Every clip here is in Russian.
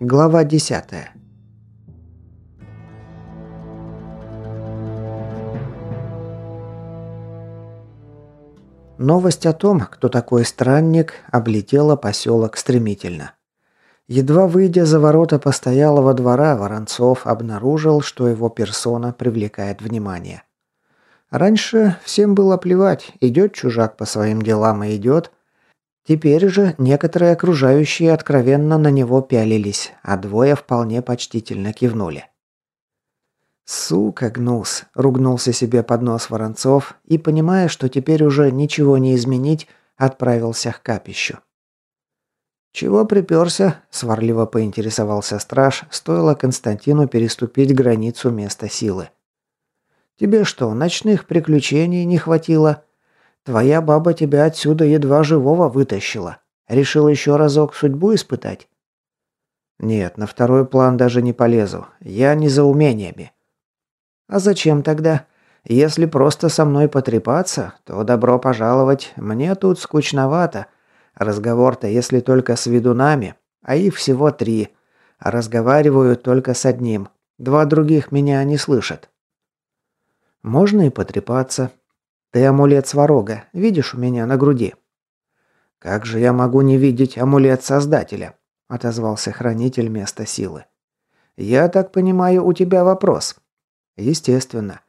Глава 10. Новость о том, кто такой странник, облетела поселок стремительно. Едва выйдя за ворота постоялого двора, Воронцов обнаружил, что его персона привлекает внимание. Раньше всем было плевать, идет чужак по своим делам и идет – Теперь же некоторые окружающие откровенно на него пялились, а двое вполне почтительно кивнули. «Сука, гнус!» – ругнулся себе под нос Воронцов и, понимая, что теперь уже ничего не изменить, отправился к капищу. «Чего приперся?» – сварливо поинтересовался страж, стоило Константину переступить границу места силы. «Тебе что, ночных приключений не хватило?» Твоя баба тебя отсюда едва живого вытащила. Решил еще разок судьбу испытать?» «Нет, на второй план даже не полезу. Я не за умениями». «А зачем тогда? Если просто со мной потрепаться, то добро пожаловать. Мне тут скучновато. Разговор-то, если только с ведунами, а их всего три. А разговариваю только с одним. Два других меня не слышат». «Можно и потрепаться. Ты амулет Сварога, видишь у меня на груди?» «Как же я могу не видеть амулет Создателя?» – отозвался хранитель места силы. «Я так понимаю, у тебя вопрос?» «Естественно.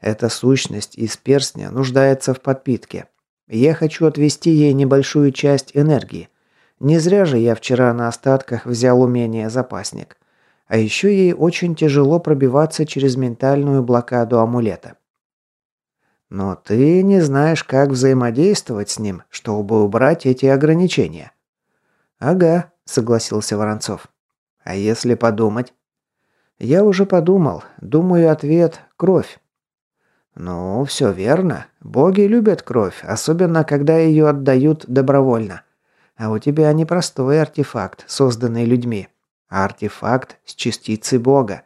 Эта сущность из перстня нуждается в подпитке. Я хочу отвести ей небольшую часть энергии. Не зря же я вчера на остатках взял умение запасник. А еще ей очень тяжело пробиваться через ментальную блокаду амулета. Но ты не знаешь, как взаимодействовать с ним, чтобы убрать эти ограничения. Ага, согласился Воронцов. А если подумать? Я уже подумал. Думаю, ответ кровь. Ну, все верно. Боги любят кровь, особенно когда ее отдают добровольно. А у тебя не простой артефакт, созданный людьми, а артефакт с частицей Бога.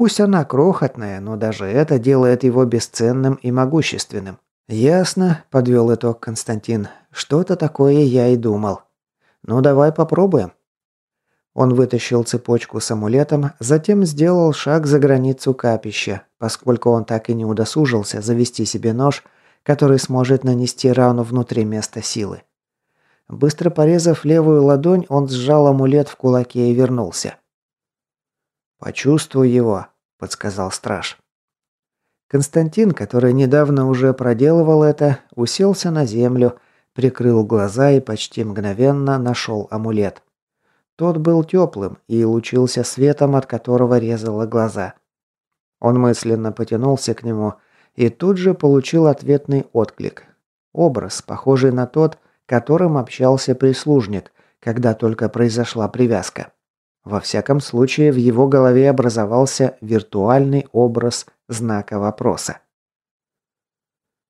Пусть она крохотная, но даже это делает его бесценным и могущественным. «Ясно», – подвел итог Константин. «Что-то такое я и думал. Ну давай попробуем». Он вытащил цепочку с амулетом, затем сделал шаг за границу капища, поскольку он так и не удосужился завести себе нож, который сможет нанести рану внутри места силы. Быстро порезав левую ладонь, он сжал амулет в кулаке и вернулся. «Почувствуй его», – подсказал страж. Константин, который недавно уже проделывал это, уселся на землю, прикрыл глаза и почти мгновенно нашел амулет. Тот был теплым и лучился светом, от которого резало глаза. Он мысленно потянулся к нему и тут же получил ответный отклик. Образ, похожий на тот, которым общался прислужник, когда только произошла привязка. Во всяком случае, в его голове образовался виртуальный образ знака вопроса.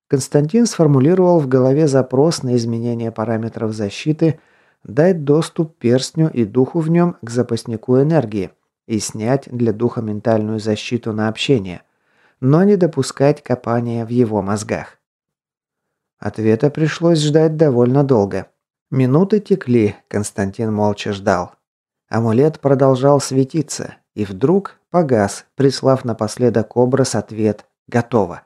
Константин сформулировал в голове запрос на изменение параметров защиты, дать доступ перстню и духу в нем к запаснику энергии и снять для духа ментальную защиту на общение, но не допускать копания в его мозгах. Ответа пришлось ждать довольно долго. Минуты текли, Константин молча ждал. Амулет продолжал светиться и вдруг погас, прислав напоследок образ ответ «Готово».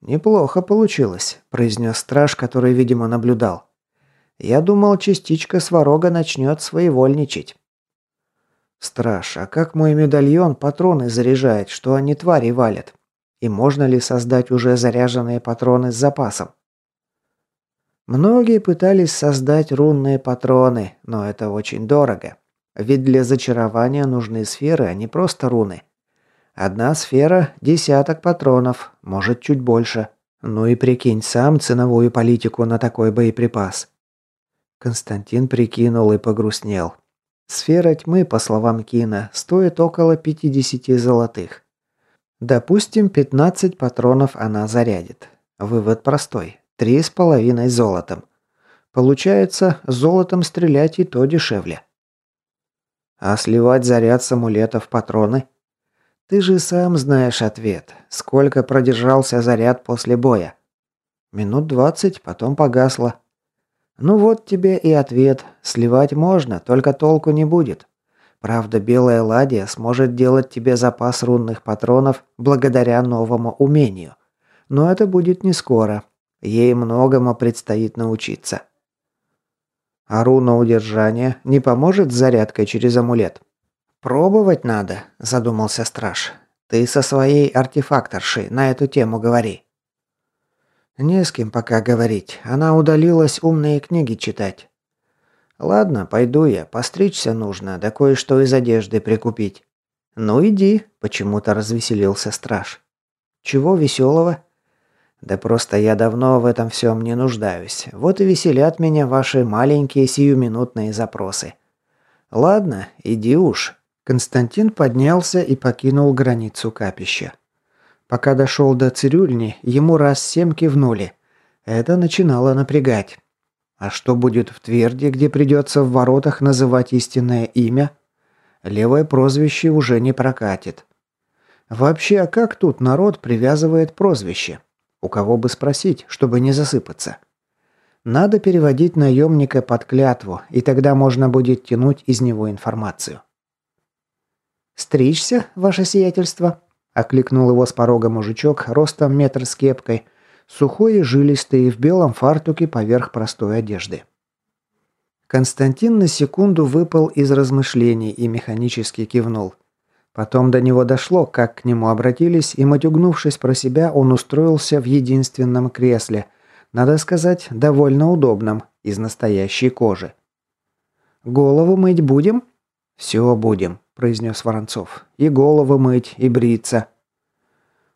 «Неплохо получилось», – произнес страж, который, видимо, наблюдал. «Я думал, частичка сварога начнет своевольничать». «Страж, а как мой медальон патроны заряжает, что они твари валят? И можно ли создать уже заряженные патроны с запасом?» Многие пытались создать рунные патроны, но это очень дорого. Ведь для зачарования нужны сферы, а не просто руны. Одна сфера – десяток патронов, может чуть больше. Ну и прикинь сам ценовую политику на такой боеприпас. Константин прикинул и погрустнел. Сфера тьмы, по словам Кина, стоит около 50 золотых. Допустим, 15 патронов она зарядит. Вывод простой. Три с половиной золотом. Получается, золотом стрелять и то дешевле. А сливать заряд с амулетов патроны? Ты же сам знаешь ответ. Сколько продержался заряд после боя? Минут двадцать, потом погасло. Ну вот тебе и ответ. Сливать можно, только толку не будет. Правда, белая ладья сможет делать тебе запас рунных патронов благодаря новому умению. Но это будет не скоро. Ей многому предстоит научиться. А руна удержания не поможет с зарядкой через амулет? «Пробовать надо», – задумался страж. «Ты со своей артефакторшей на эту тему говори». «Не с кем пока говорить. Она удалилась умные книги читать». «Ладно, пойду я. Постричься нужно, да кое-что из одежды прикупить». «Ну иди», – почему-то развеселился страж. «Чего веселого?» «Да просто я давно в этом всем не нуждаюсь. Вот и веселят меня ваши маленькие сиюминутные запросы». «Ладно, иди уж». Константин поднялся и покинул границу капища. Пока дошел до цирюльни, ему раз семь кивнули. Это начинало напрягать. А что будет в Тверде, где придется в воротах называть истинное имя? Левое прозвище уже не прокатит. Вообще, а как тут народ привязывает прозвище? У кого бы спросить, чтобы не засыпаться? Надо переводить наемника под клятву, и тогда можно будет тянуть из него информацию. «Стричься, ваше сиятельство?» – окликнул его с порога мужичок, ростом метр с кепкой, сухой и жилистый, в белом фартуке поверх простой одежды. Константин на секунду выпал из размышлений и механически кивнул. Потом до него дошло, как к нему обратились, и, матюгнувшись про себя, он устроился в единственном кресле, надо сказать, довольно удобном, из настоящей кожи. «Голову мыть будем?» «Все будем», произнес Воронцов. «И голову мыть, и бриться».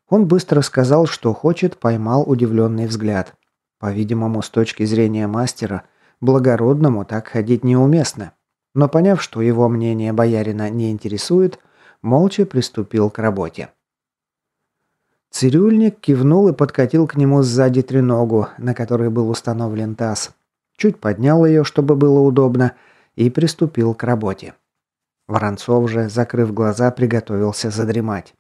Он быстро сказал, что хочет, поймал удивленный взгляд. По-видимому, с точки зрения мастера, благородному так ходить неуместно. Но поняв, что его мнение боярина не интересует, молча приступил к работе. Цирюльник кивнул и подкатил к нему сзади треногу, на которой был установлен таз. Чуть поднял ее, чтобы было удобно, и приступил к работе. Воронцов же, закрыв глаза, приготовился задремать.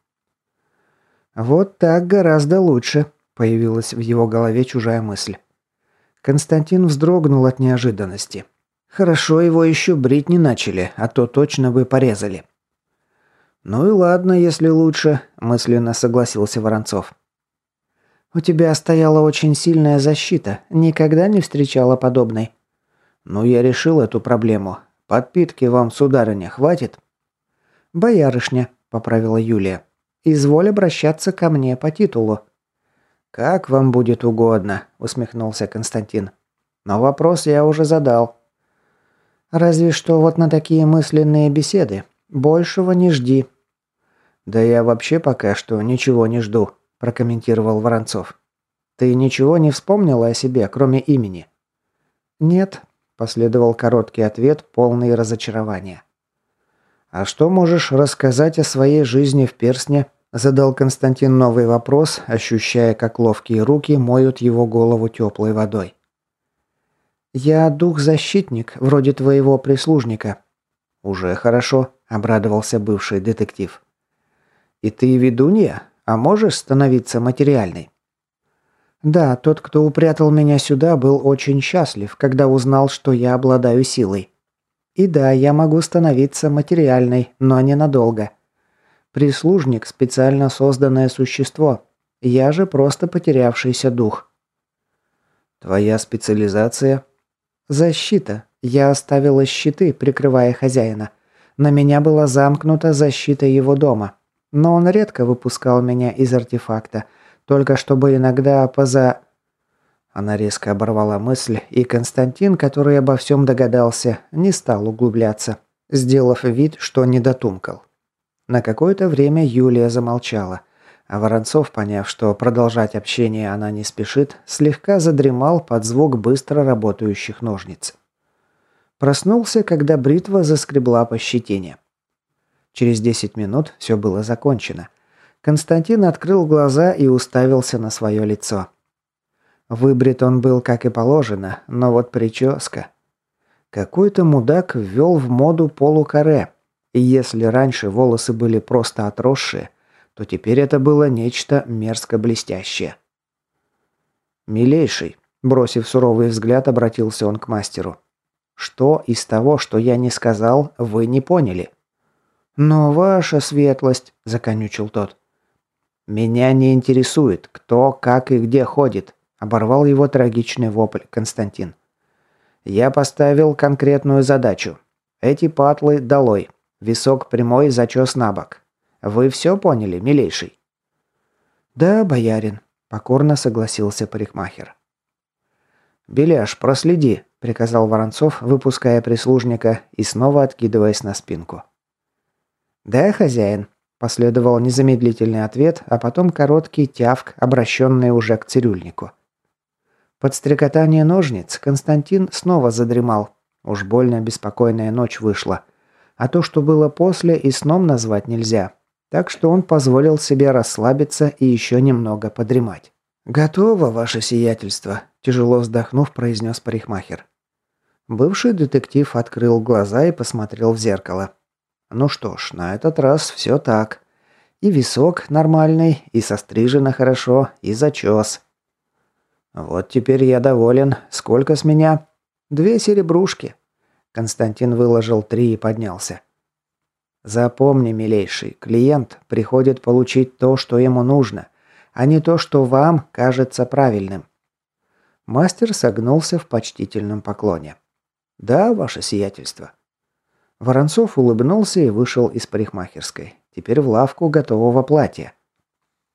«Вот так гораздо лучше», – появилась в его голове чужая мысль. Константин вздрогнул от неожиданности. «Хорошо его еще брить не начали, а то точно бы порезали». «Ну и ладно, если лучше», – мысленно согласился Воронцов. «У тебя стояла очень сильная защита. Никогда не встречала подобной». «Ну, я решил эту проблему. Подпитки вам, сударыня, хватит?» «Боярышня», — поправила Юлия. «Изволь обращаться ко мне по титулу». «Как вам будет угодно», — усмехнулся Константин. «Но вопрос я уже задал». «Разве что вот на такие мысленные беседы. Большего не жди». «Да я вообще пока что ничего не жду», – прокомментировал Воронцов. «Ты ничего не вспомнила о себе, кроме имени?» «Нет», Последовал короткий ответ, полный разочарования. «А что можешь рассказать о своей жизни в Персне?» Задал Константин новый вопрос, ощущая, как ловкие руки моют его голову теплой водой. «Я дух-защитник, вроде твоего прислужника». «Уже хорошо», – обрадовался бывший детектив. «И ты ведунья? А можешь становиться материальной?» Да, тот, кто упрятал меня сюда, был очень счастлив, когда узнал, что я обладаю силой. И да, я могу становиться материальной, но ненадолго. Прислужник – специально созданное существо. Я же просто потерявшийся дух. Твоя специализация? Защита. Я оставила щиты, прикрывая хозяина. На меня была замкнута защита его дома. Но он редко выпускал меня из артефакта – только чтобы иногда поза...» Она резко оборвала мысль, и Константин, который обо всем догадался, не стал углубляться, сделав вид, что не дотумкал. На какое-то время Юлия замолчала, а Воронцов, поняв, что продолжать общение она не спешит, слегка задремал под звук быстро работающих ножниц. Проснулся, когда бритва заскребла по щетине. Через 10 минут все было закончено. Константин открыл глаза и уставился на свое лицо. Выбрит он был, как и положено, но вот прическа. Какой-то мудак ввел в моду полукаре. И если раньше волосы были просто отросшие, то теперь это было нечто мерзко блестящее. «Милейший», – бросив суровый взгляд, обратился он к мастеру. «Что из того, что я не сказал, вы не поняли?» «Но ваша светлость», – законючил тот. «Меня не интересует, кто, как и где ходит», – оборвал его трагичный вопль Константин. «Я поставил конкретную задачу. Эти патлы долой. Висок прямой, зачес на бок. Вы все поняли, милейший?» «Да, боярин», – покорно согласился парикмахер. «Беляш, проследи», – приказал Воронцов, выпуская прислужника и снова откидываясь на спинку. «Да, хозяин», – последовал незамедлительный ответ, а потом короткий тявк, обращенный уже к цирюльнику. Под стрекотание ножниц Константин снова задремал. Уж больно беспокойная ночь вышла. А то, что было после, и сном назвать нельзя. Так что он позволил себе расслабиться и еще немного подремать. «Готово, ваше сиятельство», – тяжело вздохнув, произнес парикмахер. Бывший детектив открыл глаза и посмотрел в зеркало. Ну что ж, на этот раз все так. И висок нормальный, и сострижено хорошо, и зачес. Вот теперь я доволен. Сколько с меня? Две серебрушки. Константин выложил три и поднялся. Запомни, милейший, клиент приходит получить то, что ему нужно, а не то, что вам кажется правильным. Мастер согнулся в почтительном поклоне. Да, ваше сиятельство. Воронцов улыбнулся и вышел из парикмахерской. Теперь в лавку готового платья.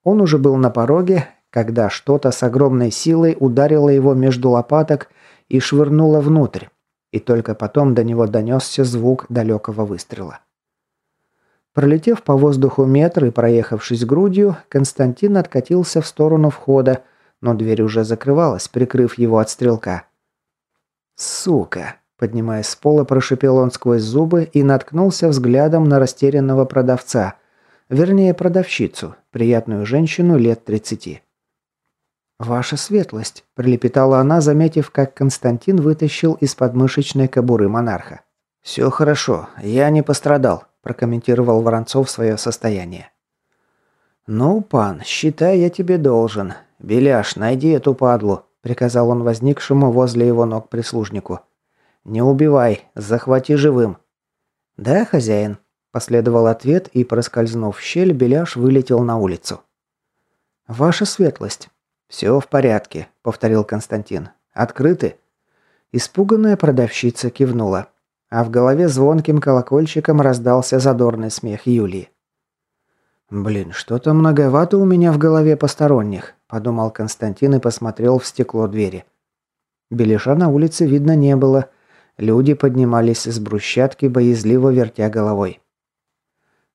Он уже был на пороге, когда что-то с огромной силой ударило его между лопаток и швырнуло внутрь. И только потом до него донесся звук далекого выстрела. Пролетев по воздуху метр и проехавшись грудью, Константин откатился в сторону входа, но дверь уже закрывалась, прикрыв его от стрелка. «Сука!» – поднимаясь с пола, прошипел он сквозь зубы и наткнулся взглядом на растерянного продавца. Вернее, продавщицу, приятную женщину лет тридцати. «Ваша светлость», – пролепетала она, заметив, как Константин вытащил из подмышечной кобуры монарха. «Все хорошо, я не пострадал», прокомментировал Воронцов свое состояние. «Ну, пан, считай, я тебе должен. Беляш, найди эту падлу», – приказал он возникшему возле его ног прислужнику. «Не убивай, захвати живым». «Да, хозяин», – последовал ответ, и, проскользнув в щель, Беляш вылетел на улицу. «Ваша светлость». «Все в порядке», – повторил Константин. «Открыты?» Испуганная продавщица кивнула а в голове звонким колокольчиком раздался задорный смех Юлии. «Блин, что-то многовато у меня в голове посторонних», – подумал Константин и посмотрел в стекло двери. Белиша на улице видно не было. Люди поднимались с брусчатки, боязливо вертя головой.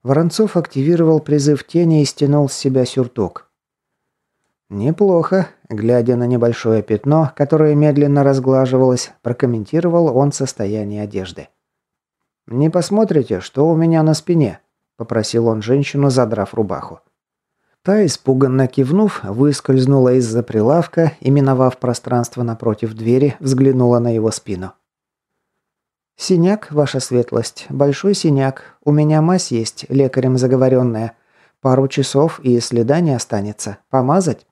Воронцов активировал призыв тени и стянул с себя сюртук. «Неплохо», – глядя на небольшое пятно, которое медленно разглаживалось, прокомментировал он состояние одежды. «Не посмотрите, что у меня на спине?» – попросил он женщину, задрав рубаху. Та, испуганно кивнув, выскользнула из-за прилавка и, миновав пространство напротив двери, взглянула на его спину. «Синяк, ваша светлость, большой синяк. У меня мазь есть, лекарем заговоренная. Пару часов и следа не останется. Помазать?»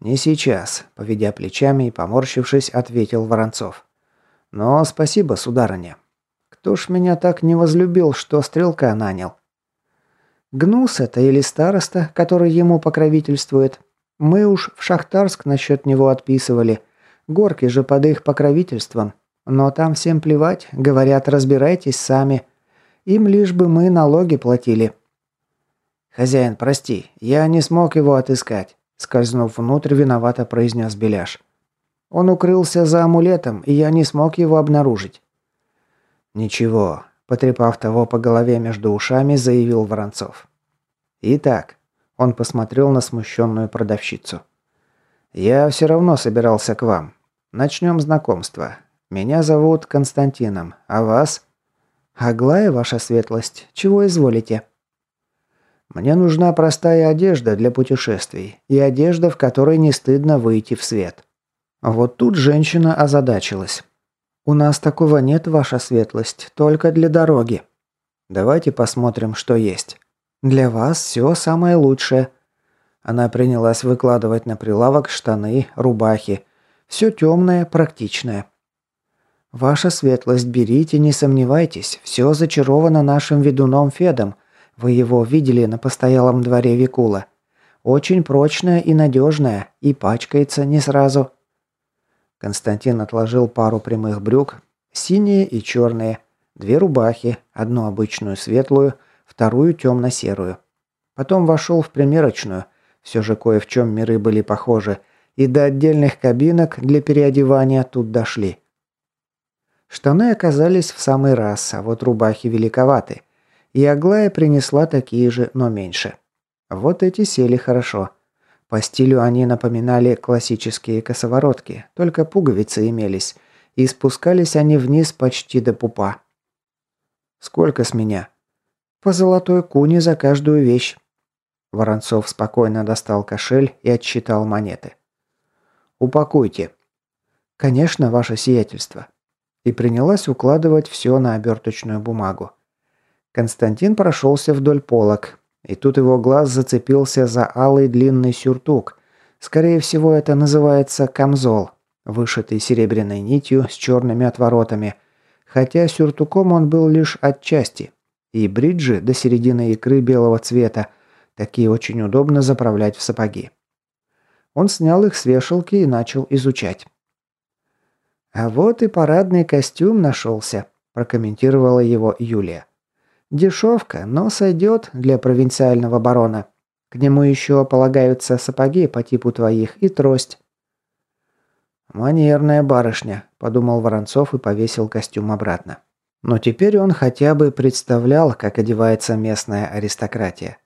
«Не сейчас», – поведя плечами и поморщившись, ответил Воронцов. «Но спасибо, сударыня. Кто ж меня так не возлюбил, что стрелка нанял?» «Гнус это или староста, который ему покровительствует? Мы уж в Шахтарск насчет него отписывали. Горки же под их покровительством. Но там всем плевать, говорят, разбирайтесь сами. Им лишь бы мы налоги платили». «Хозяин, прости, я не смог его отыскать. Скользнув внутрь, виновато произнес Беляш. Он укрылся за амулетом, и я не смог его обнаружить. Ничего, потрепав того по голове между ушами, заявил Воронцов. Итак, он посмотрел на смущенную продавщицу. Я все равно собирался к вам. Начнем знакомство. Меня зовут Константином, а вас? Аглая, ваша светлость, чего изволите? Мне нужна простая одежда для путешествий и одежда, в которой не стыдно выйти в свет. Вот тут женщина озадачилась. У нас такого нет, ваша светлость, только для дороги. Давайте посмотрим, что есть. Для вас все самое лучшее». Она принялась выкладывать на прилавок штаны, рубахи. Все темное, практичное. «Ваша светлость, берите, не сомневайтесь. Все зачаровано нашим ведуном Федом. Вы его видели на постоялом дворе Викула. Очень прочное и надежное, и пачкается не сразу». Константин отложил пару прямых брюк, синие и черные, две рубахи, одну обычную светлую, вторую темно-серую. Потом вошел в примерочную, все же кое в чем миры были похожи, и до отдельных кабинок для переодевания тут дошли. Штаны оказались в самый раз, а вот рубахи великоваты. И Аглая принесла такие же, но меньше. Вот эти сели хорошо. По стилю они напоминали классические косоворотки, только пуговицы имелись, и спускались они вниз почти до пупа. «Сколько с меня?» «По золотой куне за каждую вещь». Воронцов спокойно достал кошель и отсчитал монеты. «Упакуйте». «Конечно, ваше сиятельство». И принялась укладывать все на оберточную бумагу. Константин прошелся вдоль полок, и тут его глаз зацепился за алый длинный сюртук. Скорее всего, это называется камзол, вышитый серебряной нитью с черными отворотами, хотя сюртуком он был лишь отчасти. И бриджи до середины икры белого цвета, такие очень удобно заправлять в сапоги. Он снял их с вешалки и начал изучать. «А вот и парадный костюм нашелся», – прокомментировала его Юлия. Дешевка, но сойдет для провинциального барона. К нему еще полагаются сапоги по типу твоих и трость». «Манерная барышня», – подумал Воронцов и повесил костюм обратно. Но теперь он хотя бы представлял, как одевается местная аристократия.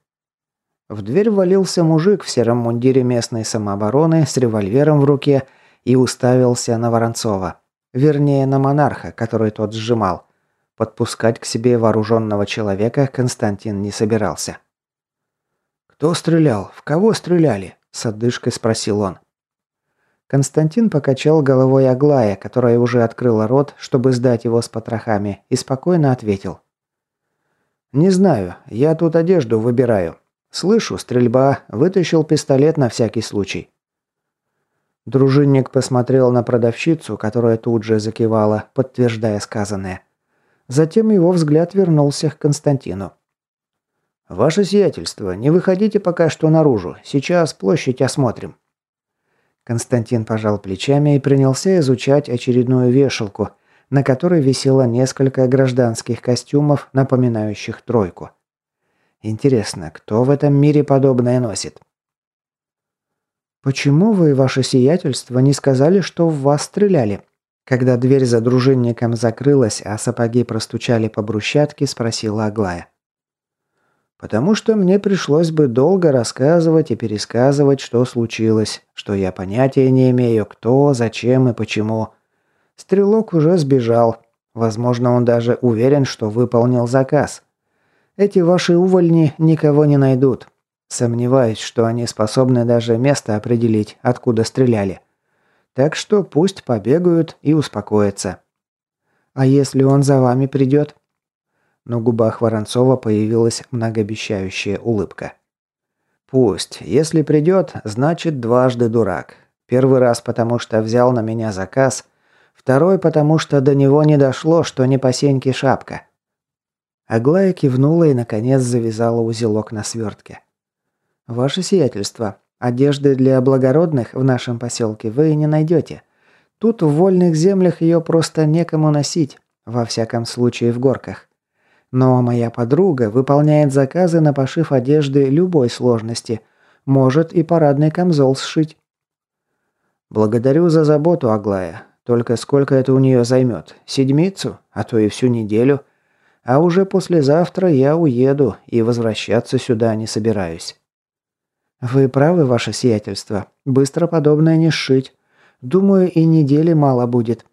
В дверь ввалился мужик в сером мундире местной самообороны с револьвером в руке и уставился на Воронцова. Вернее, на монарха, который тот сжимал. Подпускать к себе вооруженного человека Константин не собирался. «Кто стрелял? В кого стреляли?» – с отдышкой спросил он. Константин покачал головой Аглая, которая уже открыла рот, чтобы сдать его с потрохами, и спокойно ответил. «Не знаю, я тут одежду выбираю. Слышу, стрельба, вытащил пистолет на всякий случай». Дружинник посмотрел на продавщицу, которая тут же закивала, подтверждая сказанное. Затем его взгляд вернулся к Константину. «Ваше сиятельство, не выходите пока что наружу. Сейчас площадь осмотрим». Константин пожал плечами и принялся изучать очередную вешалку, на которой висело несколько гражданских костюмов, напоминающих тройку. Интересно, кто в этом мире подобное носит? «Почему вы, ваше сиятельство, не сказали, что в вас стреляли?» Когда дверь за дружинником закрылась, а сапоги простучали по брусчатке, спросила Аглая. «Потому что мне пришлось бы долго рассказывать и пересказывать, что случилось, что я понятия не имею, кто, зачем и почему. Стрелок уже сбежал. Возможно, он даже уверен, что выполнил заказ. Эти ваши увольни никого не найдут. Сомневаюсь, что они способны даже место определить, откуда стреляли. Так что пусть побегают и успокоятся. А если он за вами придет?» На губах Воронцова появилась многообещающая улыбка. «Пусть. Если придет, значит дважды дурак. Первый раз потому, что взял на меня заказ. Второй потому, что до него не дошло, что не по шапка». Аглая кивнула и, наконец, завязала узелок на свертке. «Ваше сиятельство, Одежды для благородных в нашем поселке вы не найдете. Тут в вольных землях ее просто некому носить, во всяком случае в горках. Но моя подруга выполняет заказы на пошив одежды любой сложности. Может и парадный камзол сшить. Благодарю за заботу, Аглая. Только сколько это у нее займет? Седмицу? А то и всю неделю? А уже послезавтра я уеду и возвращаться сюда не собираюсь. «Вы правы, ваше сиятельство. Быстро подобное не сшить. Думаю, и недели мало будет».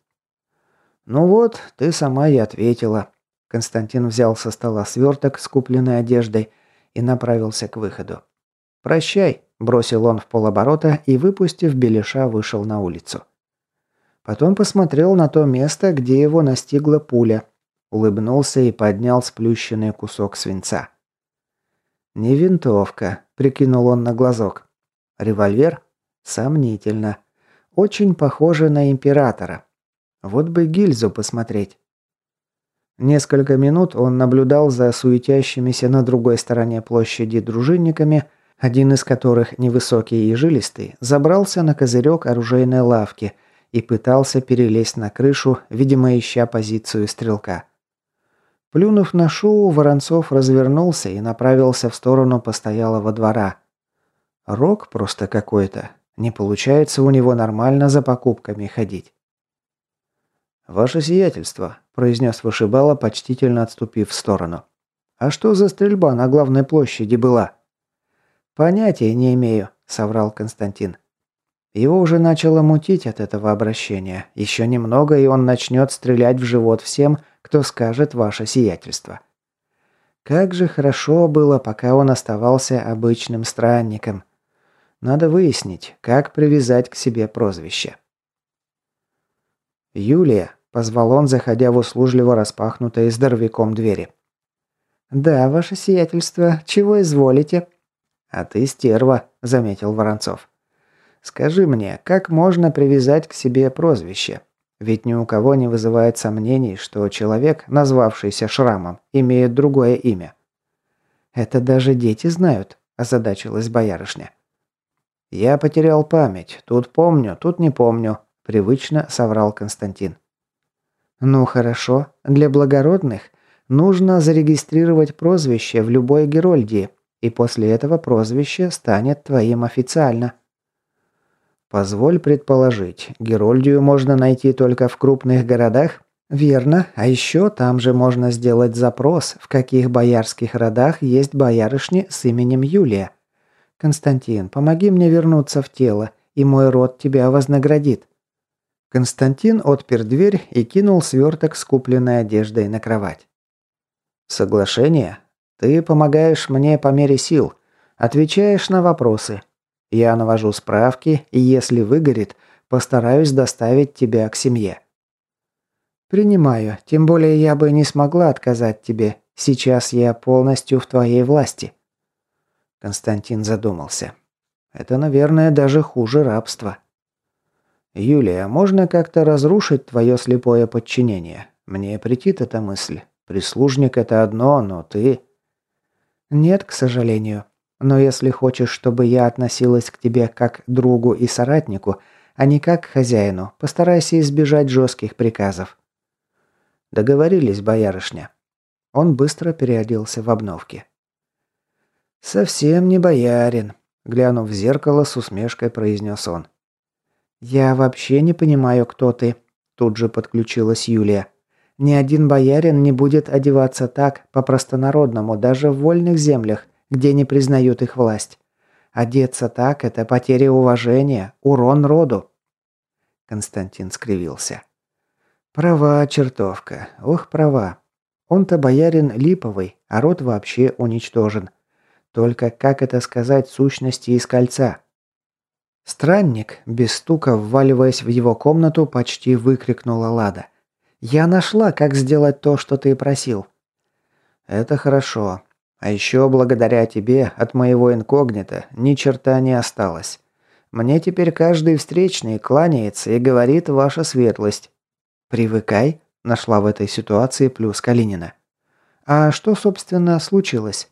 «Ну вот, ты сама и ответила». Константин взял со стола сверток с купленной одеждой и направился к выходу. «Прощай», – бросил он в полоборота и, выпустив беляша, вышел на улицу. Потом посмотрел на то место, где его настигла пуля, улыбнулся и поднял сплющенный кусок свинца. «Не винтовка», – прикинул он на глазок. «Револьвер? Сомнительно. Очень похоже на императора. Вот бы гильзу посмотреть». Несколько минут он наблюдал за суетящимися на другой стороне площади дружинниками, один из которых, невысокий и жилистый, забрался на козырек оружейной лавки и пытался перелезть на крышу, видимо, ища позицию стрелка. Плюнув на шоу, Воронцов развернулся и направился в сторону постоялого двора. Рок просто какой-то. Не получается у него нормально за покупками ходить. «Ваше сиятельство», – произнес вышибала, почтительно отступив в сторону. «А что за стрельба на главной площади была?» «Понятия не имею», – соврал Константин. Его уже начало мутить от этого обращения. Еще немного, и он начнет стрелять в живот всем, кто скажет ваше сиятельство. Как же хорошо было, пока он оставался обычным странником. Надо выяснить, как привязать к себе прозвище. «Юлия», – позвал он, заходя в услужливо распахнутые здоровяком двери. «Да, ваше сиятельство, чего изволите?» «А ты стерва», – заметил Воронцов. «Скажи мне, как можно привязать к себе прозвище? Ведь ни у кого не вызывает сомнений, что человек, назвавшийся Шрамом, имеет другое имя». «Это даже дети знают», – озадачилась боярышня. «Я потерял память. Тут помню, тут не помню. Привычно соврал Константин. Ну хорошо, для благородных нужно зарегистрировать прозвище в любой Герольдии, и после этого прозвище станет твоим официально. Позволь предположить, Герольдию можно найти только в крупных городах? Верно, а еще там же можно сделать запрос, в каких боярских родах есть боярышни с именем Юлия. Константин, помоги мне вернуться в тело, и мой род тебя вознаградит. Константин отпер дверь и кинул сверток с купленной одеждой на кровать. «Соглашение? Ты помогаешь мне по мере сил. Отвечаешь на вопросы. Я навожу справки, и если выгорит, постараюсь доставить тебя к семье». «Принимаю. Тем более я бы не смогла отказать тебе. Сейчас я полностью в твоей власти». Константин задумался. «Это, наверное, даже хуже рабства». «Юлия, можно как-то разрушить твое слепое подчинение? Мне претит эта мысль. Прислужник – это одно, но ты...» «Нет, к сожалению. Но если хочешь, чтобы я относилась к тебе как другу и соратнику, а не как к хозяину, постарайся избежать жестких приказов». «Договорились, боярышня». Он быстро переоделся в обновки. «Совсем не боярин», – глянув в зеркало, с усмешкой произнес он. «Я вообще не понимаю, кто ты», – тут же подключилась Юлия. «Ни один боярин не будет одеваться так, по-простонародному, даже в вольных землях, где не признают их власть. Одеться так – это потеря уважения, урон роду». Константин скривился. «Права, чертовка. Ох, права. Он-то боярин липовый, а род вообще уничтожен. Только как это сказать сущности из кольца?» Странник, без стука вваливаясь в его комнату, почти выкрикнула Лада. «Я нашла, как сделать то, что ты просил». «Это хорошо. А еще благодаря тебе от моего инкогнито ни черта не осталось. Мне теперь каждый встречный кланяется и говорит «Ваша светлость». «Привыкай», – нашла в этой ситуации плюс Калинина. «А что, собственно, случилось?»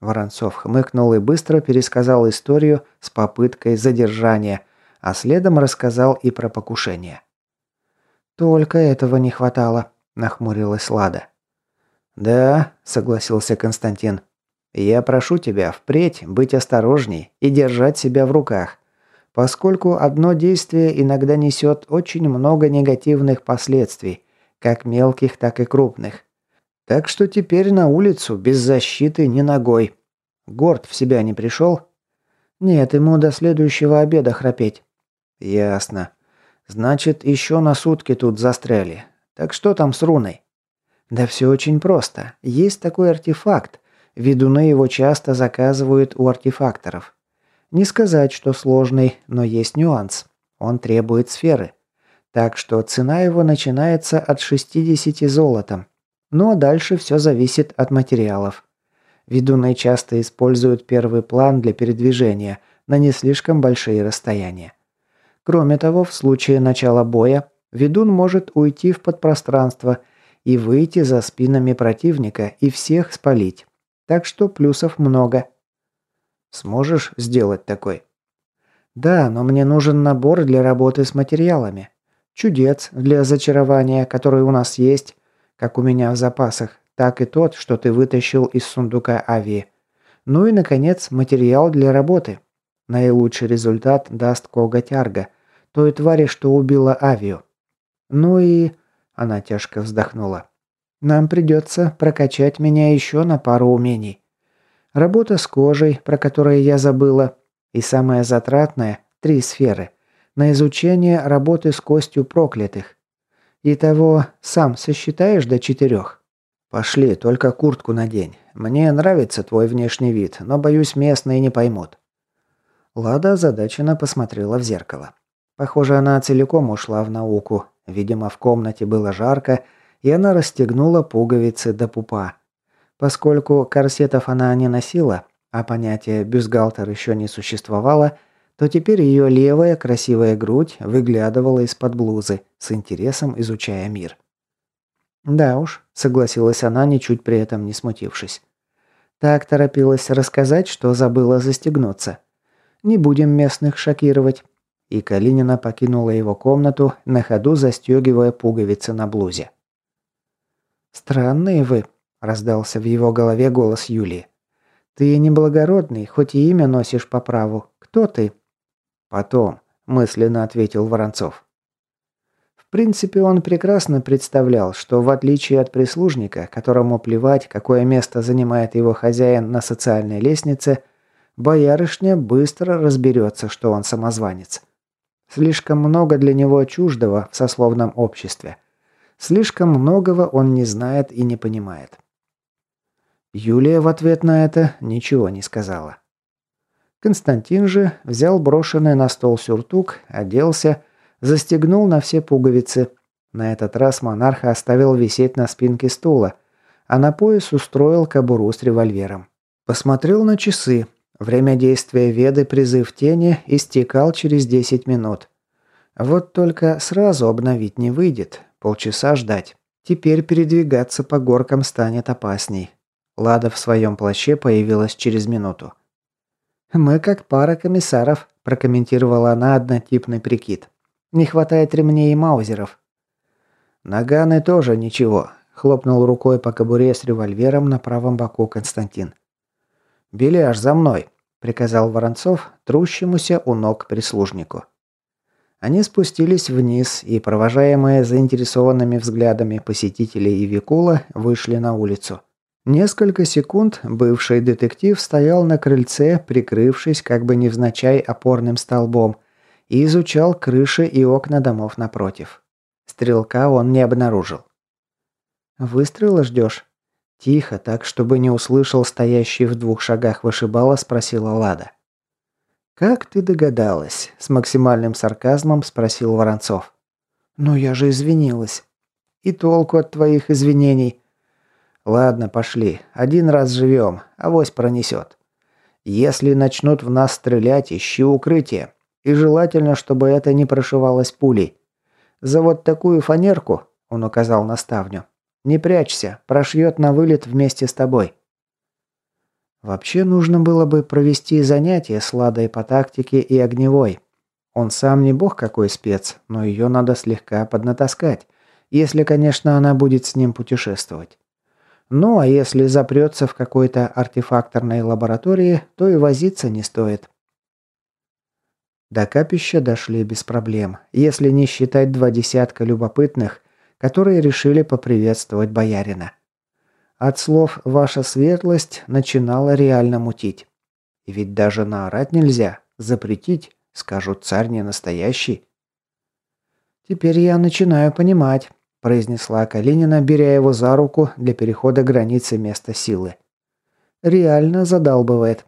Воронцов хмыкнул и быстро пересказал историю с попыткой задержания, а следом рассказал и про покушение. «Только этого не хватало», – нахмурилась Лада. «Да», – согласился Константин. «Я прошу тебя впредь быть осторожней и держать себя в руках, поскольку одно действие иногда несет очень много негативных последствий, как мелких, так и крупных. Так что теперь на улицу без защиты ни ногой. Горд в себя не пришел? Нет, ему до следующего обеда храпеть. Ясно. Значит, еще на сутки тут застряли. Так что там с руной? Да все очень просто. Есть такой артефакт. Ведуны его часто заказывают у артефакторов. Не сказать, что сложный, но есть нюанс. Он требует сферы. Так что цена его начинается от 60 золотом. Ну а дальше все зависит от материалов. Ведуны часто используют первый план для передвижения на не слишком большие расстояния. Кроме того, в случае начала боя, ведун может уйти в подпространство и выйти за спинами противника и всех спалить. Так что плюсов много. Сможешь сделать такой? Да, но мне нужен набор для работы с материалами. Чудец для зачарования, который у нас есть, как у меня в запасах, так и тот, что ты вытащил из сундука Ави. Ну и, наконец, материал для работы. Наилучший результат даст коготь Арга, той твари, что убила Авию. Ну и... Она тяжко вздохнула. Нам придется прокачать меня еще на пару умений. Работа с кожей, про которую я забыла. И самое затратное – три сферы. На изучение работы с костью проклятых. Итого, сам сосчитаешь до четырех? Пошли, только куртку надень. Мне нравится твой внешний вид, но, боюсь, местные не поймут. Лада озадаченно посмотрела в зеркало. Похоже, она целиком ушла в науку. Видимо, в комнате было жарко, и она расстегнула пуговицы до пупа. Поскольку корсетов она не носила, а понятие «бюстгальтер» еще не существовало, то теперь ее левая красивая грудь выглядывала из-под блузы, с интересом изучая мир. «Да уж», — согласилась она, ничуть при этом не смутившись. Так торопилась рассказать, что забыла застегнуться. «Не будем местных шокировать». И Калинина покинула его комнату, на ходу застегивая пуговицы на блузе. «Странные вы», — раздался в его голове голос Юлии. «Ты неблагородный, хоть и имя носишь по праву. Кто ты?» «Потом», — мысленно ответил Воронцов. В принципе, он прекрасно представлял, что в отличие от прислужника, которому плевать, какое место занимает его хозяин на социальной лестнице, боярышня быстро разберется, что он самозванец. Слишком много для него чуждого в сословном обществе. Слишком многого он не знает и не понимает. Юлия в ответ на это ничего не сказала. Константин же взял брошенный на стол сюртук, оделся Застегнул на все пуговицы. На этот раз монарха оставил висеть на спинке стула, а на пояс устроил кобуру с револьвером. Посмотрел на часы. Время действия Веды призыв тени истекал через 10 минут. Вот только сразу обновить не выйдет. Полчаса ждать. Теперь передвигаться по горкам станет опасней. Лада в своем плаще появилась через минуту. «Мы как пара комиссаров», – прокомментировала она однотипный прикид. Не хватает ремней и маузеров. Наганы тоже ничего, хлопнул рукой по кобуре с револьвером на правом боку Константин. «Беляш, за мной!» – приказал Воронцов, трущемуся у ног прислужнику. Они спустились вниз и, провожаемые заинтересованными взглядами посетителей и Викула, вышли на улицу. Несколько секунд бывший детектив стоял на крыльце, прикрывшись как бы невзначай опорным столбом, и изучал крыши и окна домов напротив. Стрелка он не обнаружил. «Выстрела ждешь?» Тихо, так, чтобы не услышал стоящий в двух шагах вышибала, спросила Лада. «Как ты догадалась?» – с максимальным сарказмом спросил Воронцов. «Ну я же извинилась». «И толку от твоих извинений?» «Ладно, пошли. Один раз живем, авось пронесет. Если начнут в нас стрелять, ищи укрытие. И желательно, чтобы это не прошивалось пулей. За вот такую фанерку, он указал на ставню, не прячься, прошьет на вылет вместе с тобой. Вообще нужно было бы провести занятия с Ладой по тактике и огневой. Он сам не бог какой спец, но ее надо слегка поднатаскать, если, конечно, она будет с ним путешествовать. Ну, а если запрется в какой-то артефакторной лаборатории, то и возиться не стоит. До капища дошли без проблем, если не считать два десятка любопытных, которые решили поприветствовать боярина. От слов «ваша светлость» начинало реально мутить. И ведь даже наорать нельзя, запретить, скажут царь не настоящий. «Теперь я начинаю понимать», – произнесла Калинина, беря его за руку для перехода границы места силы. «Реально задалбывает.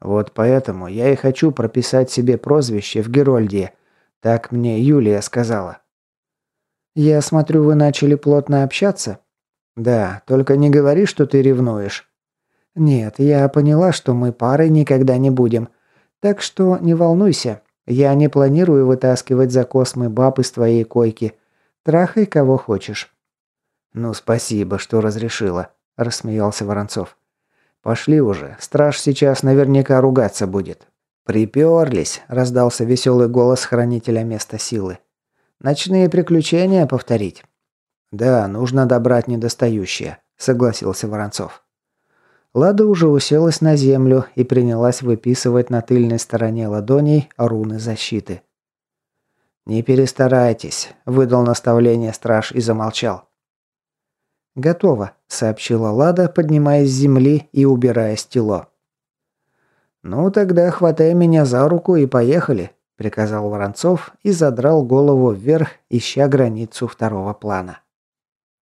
Вот поэтому я и хочу прописать себе прозвище в Герольде. Так мне Юлия сказала. Я смотрю, вы начали плотно общаться? Да, только не говори, что ты ревнуешь. «Нет, я поняла, что мы парой никогда не будем. Так что не волнуйся. Я не планирую вытаскивать за космы баб из твоей койки. Трахай кого хочешь». «Ну, спасибо, что разрешила», – рассмеялся Воронцов. «Пошли уже. Страж сейчас наверняка ругаться будет». «Приперлись», – раздался веселый голос хранителя места силы. «Ночные приключения повторить?» «Да, нужно добрать недостающее», – согласился Воронцов. Лада уже уселась на землю и принялась выписывать на тыльной стороне ладоней руны защиты. «Не перестарайтесь», – выдал наставление страж и замолчал. «Готово», – сообщила Лада, поднимаясь с земли и убирая стело. «Ну тогда хватай меня за руку и поехали», – приказал Воронцов и задрал голову вверх, ища границу второго плана.